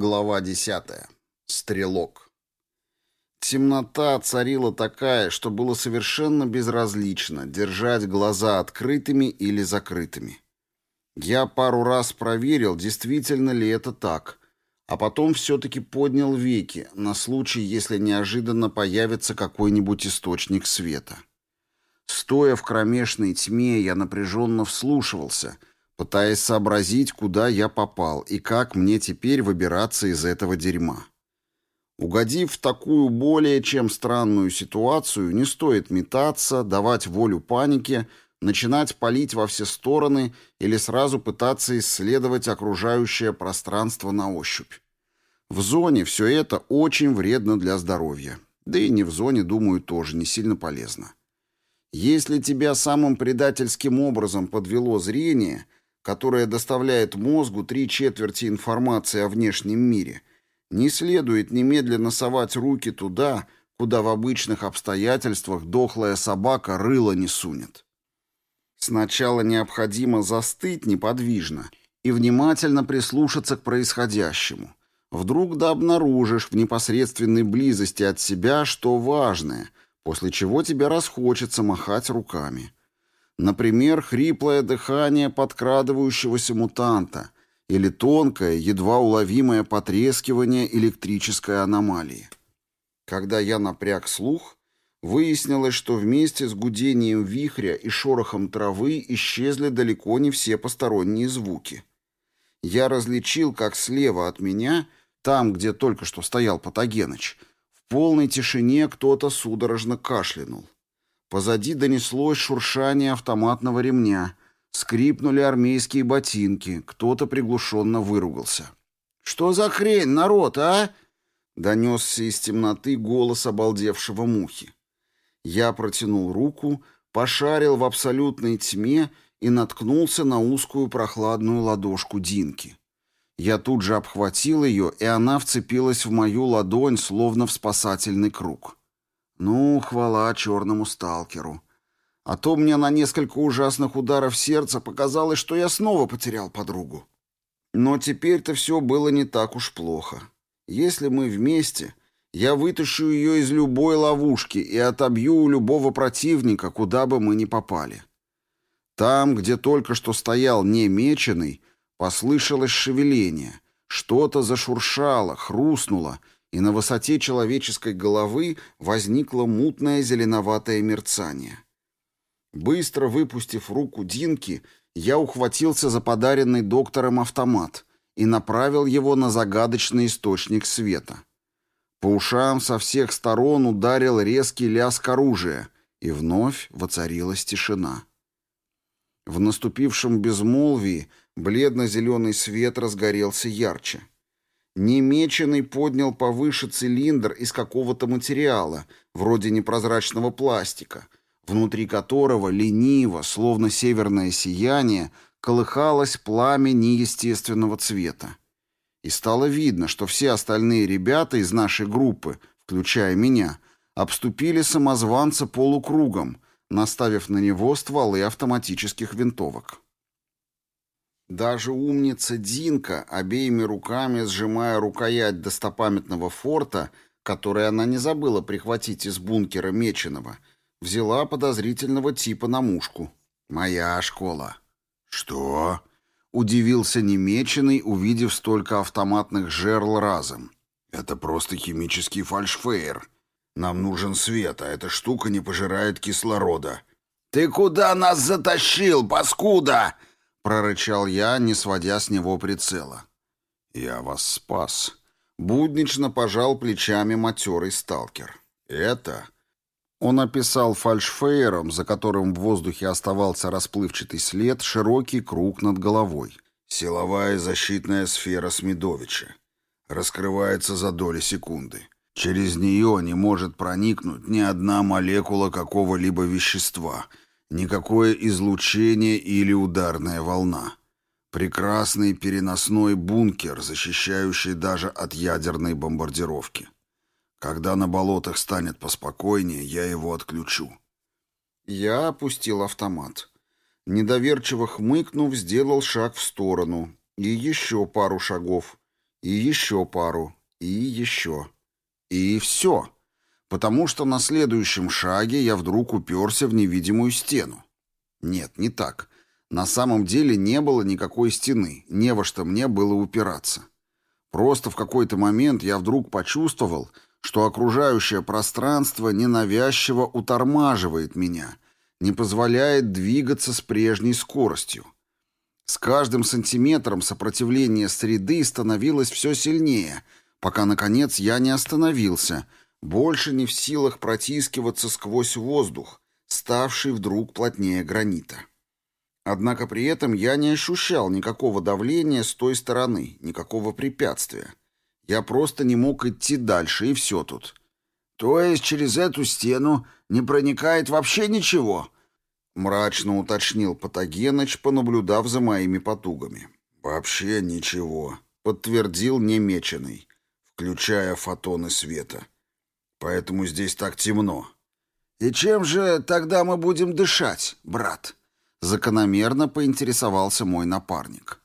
Глава 10. Стрелок. Темнота царила такая, что было совершенно безразлично держать глаза открытыми или закрытыми. Я пару раз проверил, действительно ли это так, а потом все-таки поднял веки на случай, если неожиданно появится какой-нибудь источник света. Стоя в кромешной тьме, я напряженно вслушивался — пытаясь сообразить, куда я попал и как мне теперь выбираться из этого дерьма. Угодив в такую более чем странную ситуацию, не стоит метаться, давать волю панике, начинать палить во все стороны или сразу пытаться исследовать окружающее пространство на ощупь. В зоне все это очень вредно для здоровья. Да и не в зоне, думаю, тоже не сильно полезно. Если тебя самым предательским образом подвело зрение – которая доставляет мозгу три четверти информации о внешнем мире, не следует немедленно совать руки туда, куда в обычных обстоятельствах дохлая собака рыло не сунет. Сначала необходимо застыть неподвижно и внимательно прислушаться к происходящему. Вдруг да обнаружишь в непосредственной близости от себя что важное, после чего тебе расхочется махать руками. Например, хриплое дыхание подкрадывающегося мутанта или тонкое, едва уловимое потрескивание электрической аномалии. Когда я напряг слух, выяснилось, что вместе с гудением вихря и шорохом травы исчезли далеко не все посторонние звуки. Я различил, как слева от меня, там, где только что стоял Патогеныч, в полной тишине кто-то судорожно кашлянул. Позади донеслось шуршание автоматного ремня. Скрипнули армейские ботинки. Кто-то приглушенно выругался. «Что за хрень, народ, а?» Донесся из темноты голос обалдевшего мухи. Я протянул руку, пошарил в абсолютной тьме и наткнулся на узкую прохладную ладошку Динки. Я тут же обхватил ее, и она вцепилась в мою ладонь, словно в спасательный круг. Ну, хвала черному сталкеру. А то мне на несколько ужасных ударов сердца показалось, что я снова потерял подругу. Но теперь-то все было не так уж плохо. Если мы вместе, я вытащу ее из любой ловушки и отобью у любого противника, куда бы мы ни попали. Там, где только что стоял немеченый, послышалось шевеление. Что-то зашуршало, хрустнуло — и на высоте человеческой головы возникло мутное зеленоватое мерцание. Быстро выпустив руку Динки, я ухватился за подаренный доктором автомат и направил его на загадочный источник света. По ушам со всех сторон ударил резкий лязг оружия, и вновь воцарилась тишина. В наступившем безмолвии бледно-зеленый свет разгорелся ярче. Немеченный поднял повыше цилиндр из какого-то материала, вроде непрозрачного пластика, внутри которого лениво, словно северное сияние, колыхалось пламя неестественного цвета. И стало видно, что все остальные ребята из нашей группы, включая меня, обступили самозванца полукругом, наставив на него стволы автоматических винтовок. Даже умница Динка, обеими руками сжимая рукоять достопамятного форта, который она не забыла прихватить из бункера Меченого, взяла подозрительного типа на мушку. «Моя школа». «Что?» — удивился Немеченый, увидев столько автоматных жерл разом. «Это просто химический фальшфейер. Нам нужен свет, а эта штука не пожирает кислорода». «Ты куда нас затащил, паскуда?» Прорычал я, не сводя с него прицела. «Я вас спас», — буднично пожал плечами матерый сталкер. «Это...» Он описал фальшфейером, за которым в воздухе оставался расплывчатый след, широкий круг над головой. «Силовая защитная сфера Смедовича. Раскрывается за доли секунды. Через нее не может проникнуть ни одна молекула какого-либо вещества — Никакое излучение или ударная волна. Прекрасный переносной бункер, защищающий даже от ядерной бомбардировки. Когда на болотах станет поспокойнее, я его отключу. Я опустил автомат. Недоверчиво хмыкнув, сделал шаг в сторону. И еще пару шагов. И еще пару. И еще. И все. Потому что на следующем шаге я вдруг уперся в невидимую стену. Нет, не так. На самом деле не было никакой стены, не во что мне было упираться. Просто в какой-то момент я вдруг почувствовал, что окружающее пространство ненавязчиво утормаживает меня, не позволяет двигаться с прежней скоростью. С каждым сантиметром сопротивление среды становилось все сильнее, пока, наконец, я не остановился, больше не в силах протискиваться сквозь воздух, ставший вдруг плотнее гранита. Однако при этом я не ощущал никакого давления с той стороны, никакого препятствия. Я просто не мог идти дальше, и все тут. «То есть через эту стену не проникает вообще ничего?» Мрачно уточнил Патогеныч, понаблюдав за моими потугами. «Вообще ничего», — подтвердил немеченый, включая фотоны света. «Поэтому здесь так темно». «И чем же тогда мы будем дышать, брат?» Закономерно поинтересовался мой напарник.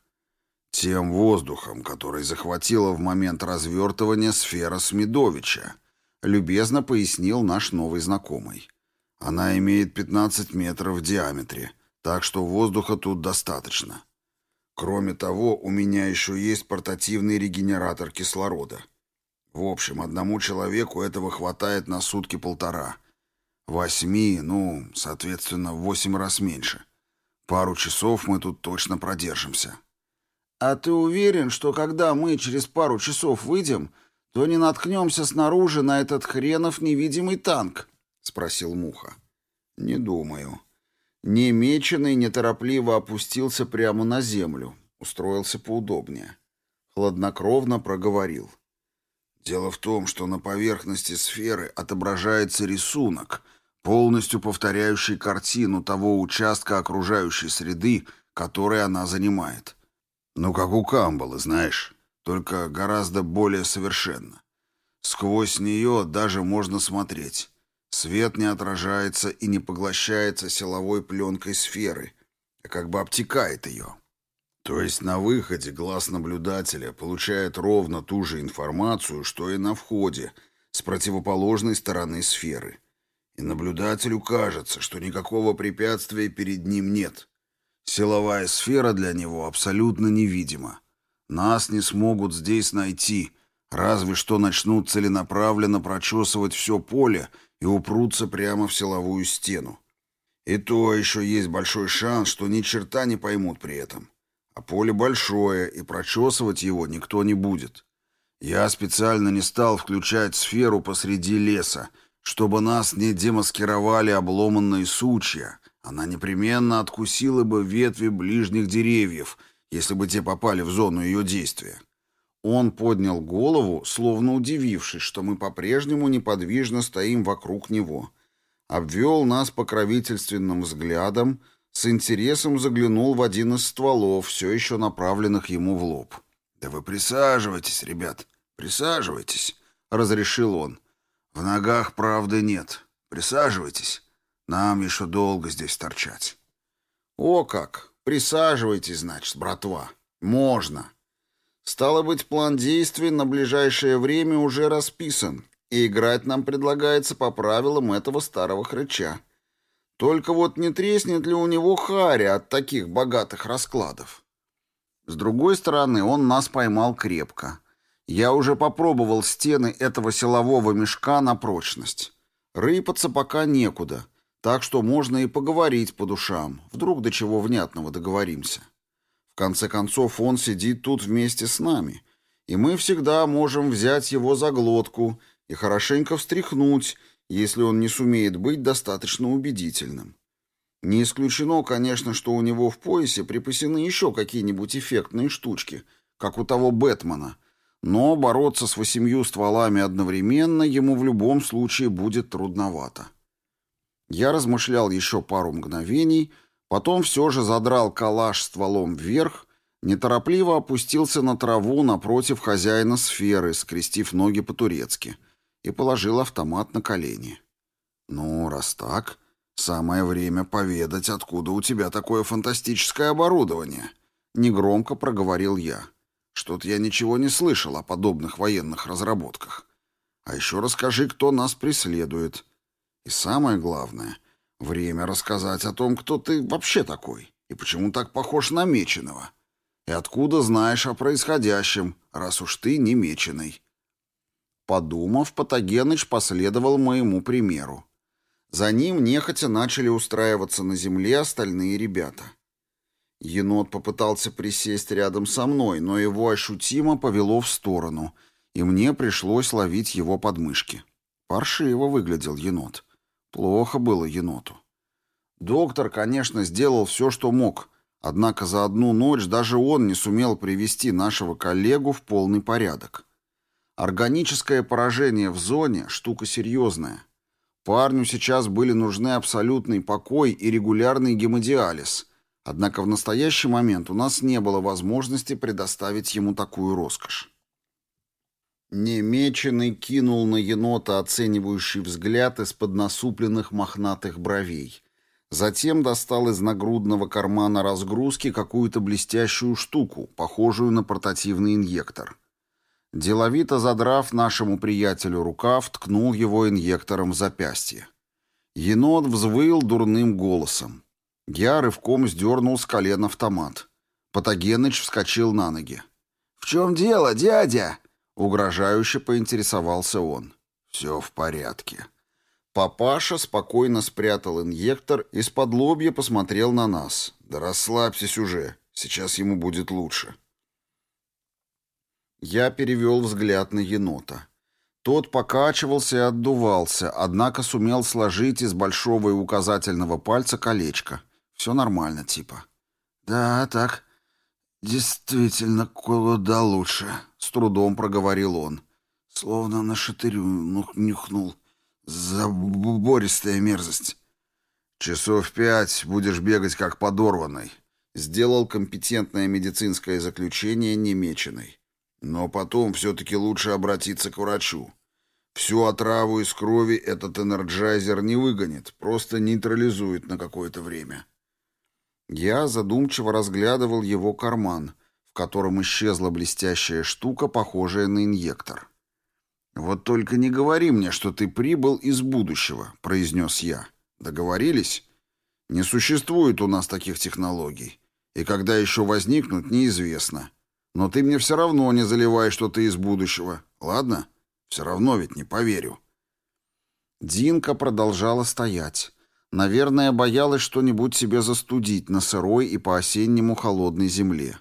Тем воздухом, который захватила в момент развертывания сфера Смедовича, любезно пояснил наш новый знакомый. Она имеет 15 метров в диаметре, так что воздуха тут достаточно. Кроме того, у меня еще есть портативный регенератор кислорода. В общем, одному человеку этого хватает на сутки полтора. Восьми, ну, соответственно, в восемь раз меньше. Пару часов мы тут точно продержимся. А ты уверен, что когда мы через пару часов выйдем, то не наткнемся снаружи на этот хренов невидимый танк? Спросил Муха. Не думаю. Немеченный неторопливо опустился прямо на землю, устроился поудобнее. Хладнокровно проговорил. Дело в том, что на поверхности сферы отображается рисунок — полностью повторяющий картину того участка окружающей среды, который она занимает. Ну, как у Камбалы, знаешь, только гораздо более совершенно. Сквозь нее даже можно смотреть. Свет не отражается и не поглощается силовой пленкой сферы, а как бы обтекает ее. То есть на выходе глаз наблюдателя получает ровно ту же информацию, что и на входе, с противоположной стороны сферы. И наблюдателю кажется, что никакого препятствия перед ним нет. Силовая сфера для него абсолютно невидима. Нас не смогут здесь найти, разве что начнут целенаправленно прочесывать все поле и упрутся прямо в силовую стену. И то еще есть большой шанс, что ни черта не поймут при этом. А поле большое, и прочесывать его никто не будет. Я специально не стал включать сферу посреди леса, чтобы нас не демаскировали обломанные сучья, она непременно откусила бы ветви ближних деревьев, если бы те попали в зону ее действия. Он поднял голову, словно удивившись, что мы по-прежнему неподвижно стоим вокруг него. Обвел нас покровительственным взглядом, с интересом заглянул в один из стволов, все еще направленных ему в лоб. «Да вы присаживайтесь, ребят, присаживайтесь», — разрешил он. В ногах правды нет. Присаживайтесь. Нам еще долго здесь торчать. О как! Присаживайтесь, значит, братва. Можно. Стало быть, план действий на ближайшее время уже расписан, и играть нам предлагается по правилам этого старого хрыча. Только вот не треснет ли у него харя от таких богатых раскладов? С другой стороны, он нас поймал крепко. Я уже попробовал стены этого силового мешка на прочность. Рыпаться пока некуда, так что можно и поговорить по душам, вдруг до чего внятного договоримся. В конце концов, он сидит тут вместе с нами, и мы всегда можем взять его за глотку и хорошенько встряхнуть, если он не сумеет быть достаточно убедительным. Не исключено, конечно, что у него в поясе припасены еще какие-нибудь эффектные штучки, как у того Бэтмена — но бороться с восемью стволами одновременно ему в любом случае будет трудновато. Я размышлял еще пару мгновений, потом все же задрал калаш стволом вверх, неторопливо опустился на траву напротив хозяина сферы, скрестив ноги по-турецки, и положил автомат на колени. «Ну, раз так, самое время поведать, откуда у тебя такое фантастическое оборудование», — негромко проговорил я. Что-то я ничего не слышал о подобных военных разработках. А еще расскажи, кто нас преследует. И самое главное, время рассказать о том, кто ты вообще такой и почему так похож на Меченого. И откуда знаешь о происходящем, раз уж ты не Меченый. Подумав, Патогеныч последовал моему примеру. За ним нехотя начали устраиваться на земле остальные ребята. Енот попытался присесть рядом со мной, но его ощутимо повело в сторону, и мне пришлось ловить его подмышки. Паршиво выглядел енот. Плохо было еноту. Доктор, конечно, сделал все, что мог, однако за одну ночь даже он не сумел привести нашего коллегу в полный порядок. Органическое поражение в зоне – штука серьезная. Парню сейчас были нужны абсолютный покой и регулярный гемодиализ – Однако в настоящий момент у нас не было возможности предоставить ему такую роскошь. Немеченный кинул на енота оценивающий взгляд из-под насупленных мохнатых бровей. Затем достал из нагрудного кармана разгрузки какую-то блестящую штуку, похожую на портативный инъектор. Деловито задрав нашему приятелю рукав, ткнул его инъектором в запястье. Енот взвыл дурным голосом. Я рывком сдернул с колен автомат. Патогеныч вскочил на ноги. «В чем дело, дядя?» Угрожающе поинтересовался он. «Все в порядке». Папаша спокойно спрятал инъектор и с-под лобья посмотрел на нас. «Да расслабься уже, сейчас ему будет лучше». Я перевел взгляд на енота. Тот покачивался и отдувался, однако сумел сложить из большого и указательного пальца колечко — все нормально, типа. Да, так. Действительно, куда лучше, с трудом проговорил он. Словно на шатырю нюхнул. Забористая мерзость. Часов пять будешь бегать как подорванный. Сделал компетентное медицинское заключение немеченный. Но потом все-таки лучше обратиться к врачу. Всю отраву из крови этот энерджайзер не выгонит, просто нейтрализует на какое-то время. Я задумчиво разглядывал его карман, в котором исчезла блестящая штука, похожая на инъектор. «Вот только не говори мне, что ты прибыл из будущего», — произнес я. «Договорились? Не существует у нас таких технологий. И когда еще возникнут, неизвестно. Но ты мне все равно не заливай, что ты из будущего. Ладно? Все равно ведь не поверю». Динка продолжала стоять. Наверное, боялась что-нибудь себе застудить на сырой и по-осеннему холодной земле.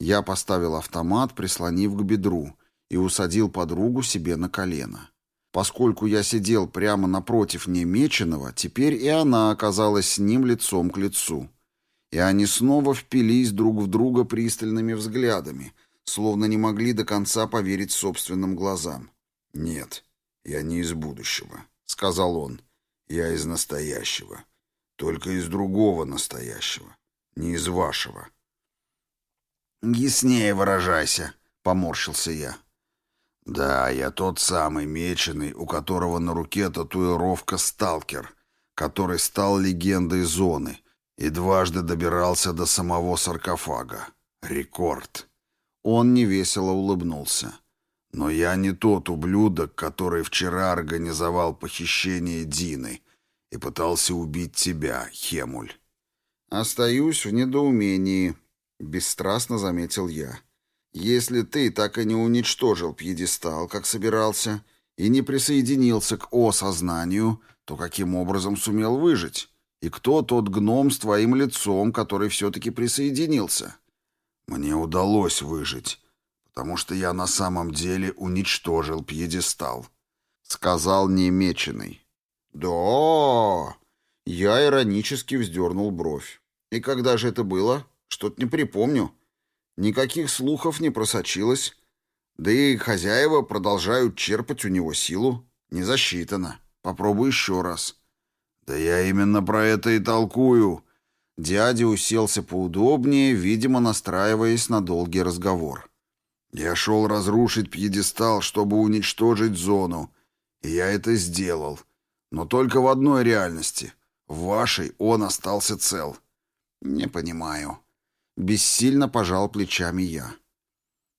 Я поставил автомат, прислонив к бедру, и усадил подругу себе на колено. Поскольку я сидел прямо напротив немеченого, теперь и она оказалась с ним лицом к лицу. И они снова впились друг в друга пристальными взглядами, словно не могли до конца поверить собственным глазам. «Нет, я не из будущего», — сказал он. Я из настоящего. Только из другого настоящего. Не из вашего. «Яснее выражайся», — поморщился я. «Да, я тот самый меченый, у которого на руке татуировка «Сталкер», который стал легендой зоны и дважды добирался до самого саркофага. Рекорд». Он невесело улыбнулся. Но я не тот ублюдок, который вчера организовал похищение Дины и пытался убить тебя, Хемуль. Остаюсь в недоумении, бесстрастно заметил я. Если ты так и не уничтожил пьедестал, как собирался, и не присоединился к осознанию, то каким образом сумел выжить? И кто тот гном с твоим лицом, который все-таки присоединился? Мне удалось выжить, потому что я на самом деле уничтожил пьедестал», — сказал немеченый. «Да...» Я иронически вздернул бровь. «И когда же это было? Что-то не припомню. Никаких слухов не просочилось. Да и хозяева продолжают черпать у него силу. Не засчитано. Попробуй еще раз». «Да я именно про это и толкую». Дядя уселся поудобнее, видимо, настраиваясь на долгий разговор. Я шел разрушить пьедестал, чтобы уничтожить зону. И я это сделал. Но только в одной реальности. В вашей он остался цел. Не понимаю. Бессильно пожал плечами я.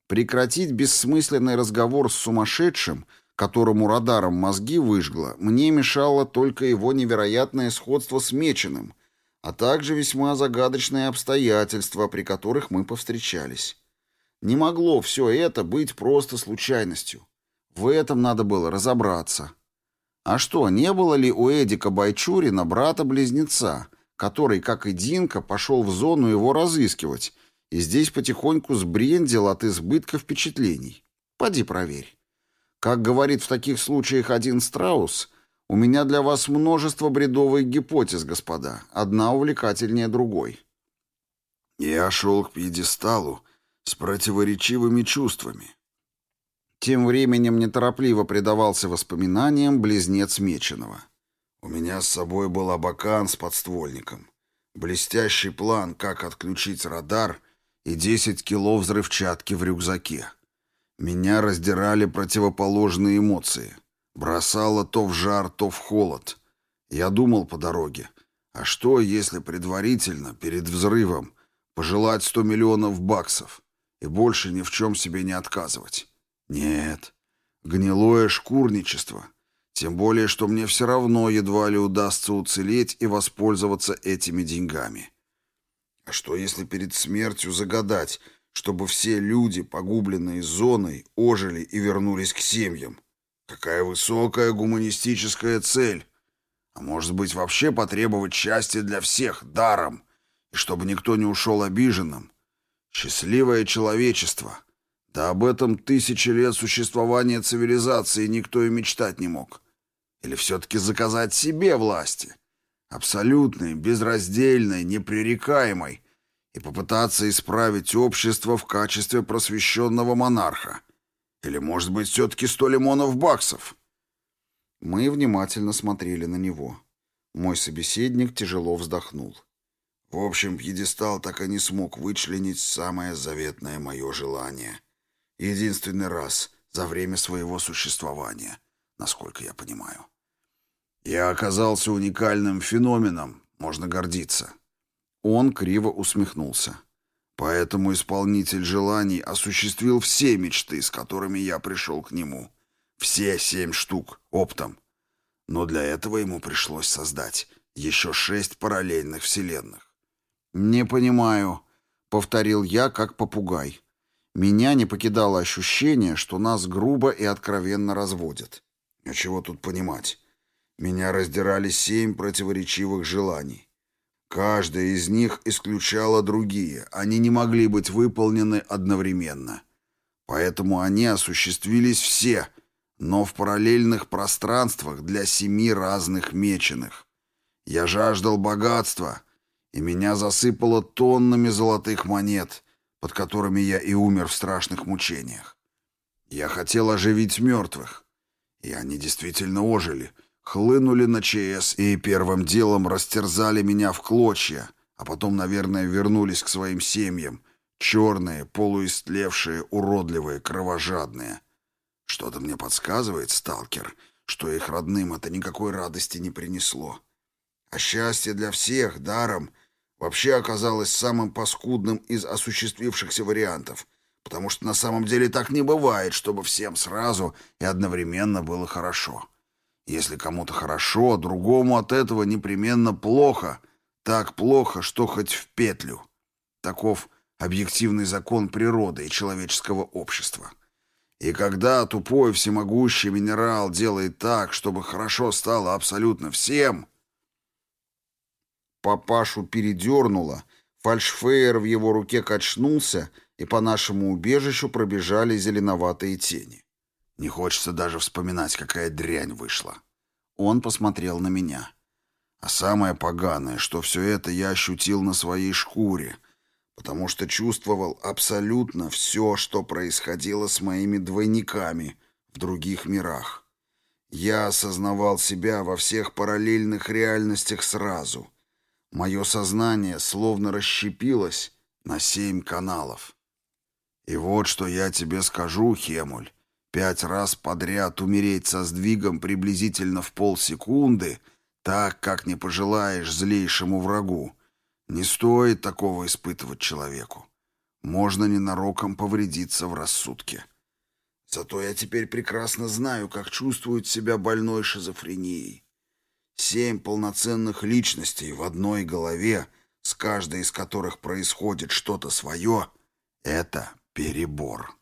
Прекратить бессмысленный разговор с сумасшедшим, которому радаром мозги выжгло, мне мешало только его невероятное сходство с Меченым, а также весьма загадочные обстоятельства, при которых мы повстречались. Не могло все это быть просто случайностью. В этом надо было разобраться. А что, не было ли у Эдика Байчурина брата-близнеца, который, как и Динка, пошел в зону его разыскивать, и здесь потихоньку сбрендил от избытка впечатлений? Поди проверь. Как говорит в таких случаях один страус, у меня для вас множество бредовых гипотез, господа, одна увлекательнее другой. Я шел к пьедесталу с противоречивыми чувствами. Тем временем неторопливо предавался воспоминаниям близнец Меченого. У меня с собой был абакан с подствольником, блестящий план, как отключить радар и 10 кило взрывчатки в рюкзаке. Меня раздирали противоположные эмоции. Бросало то в жар, то в холод. Я думал по дороге, а что, если предварительно, перед взрывом, пожелать 100 миллионов баксов и больше ни в чем себе не отказывать? Нет, гнилое шкурничество. Тем более, что мне все равно едва ли удастся уцелеть и воспользоваться этими деньгами. А что, если перед смертью загадать, чтобы все люди, погубленные зоной, ожили и вернулись к семьям? Какая высокая гуманистическая цель! А может быть, вообще потребовать счастья для всех даром, и чтобы никто не ушел обиженным? Счастливое человечество — да об этом тысячи лет существования цивилизации никто и мечтать не мог. Или все-таки заказать себе власти? Абсолютной, безраздельной, непререкаемой. И попытаться исправить общество в качестве просвещенного монарха. Или, может быть, все-таки сто лимонов баксов? Мы внимательно смотрели на него. Мой собеседник тяжело вздохнул. В общем, пьедестал так и не смог вычленить самое заветное мое желание — Единственный раз за время своего существования, насколько я понимаю. Я оказался уникальным феноменом, можно гордиться. Он криво усмехнулся. Поэтому исполнитель желаний осуществил все мечты, с которыми я пришел к нему. Все семь штук, оптом. Но для этого ему пришлось создать еще шесть параллельных вселенных. «Не понимаю», — повторил я, как попугай. Меня не покидало ощущение, что нас грубо и откровенно разводят. А чего тут понимать? Меня раздирали семь противоречивых желаний. Каждая из них исключала другие, они не могли быть выполнены одновременно. Поэтому они осуществились все, но в параллельных пространствах для семи разных меченых. Я жаждал богатства, и меня засыпало тоннами золотых монет — под которыми я и умер в страшных мучениях. Я хотел оживить мертвых. И они действительно ожили, хлынули на ЧС и первым делом растерзали меня в клочья, а потом, наверное, вернулись к своим семьям, черные, полуистлевшие, уродливые, кровожадные. Что-то мне подсказывает, сталкер, что их родным это никакой радости не принесло. А счастье для всех даром вообще оказалось самым паскудным из осуществившихся вариантов, потому что на самом деле так не бывает, чтобы всем сразу и одновременно было хорошо. Если кому-то хорошо, другому от этого непременно плохо, так плохо, что хоть в петлю. Таков объективный закон природы и человеческого общества. И когда тупой всемогущий минерал делает так, чтобы хорошо стало абсолютно всем, Папашу передернуло, фальшфейер в его руке качнулся, и по нашему убежищу пробежали зеленоватые тени. Не хочется даже вспоминать, какая дрянь вышла. Он посмотрел на меня. А самое поганое, что все это я ощутил на своей шкуре, потому что чувствовал абсолютно все, что происходило с моими двойниками в других мирах. Я осознавал себя во всех параллельных реальностях сразу — Мое сознание словно расщепилось на семь каналов. И вот что я тебе скажу, Хемуль. Пять раз подряд умереть со сдвигом приблизительно в полсекунды, так, как не пожелаешь злейшему врагу, не стоит такого испытывать человеку. можно ненароком повредиться в рассудке. Зато я теперь прекрасно знаю, как чувствует себя больной шизофренией. Семь полноценных личностей в одной голове, с каждой из которых происходит что-то свое, — это перебор.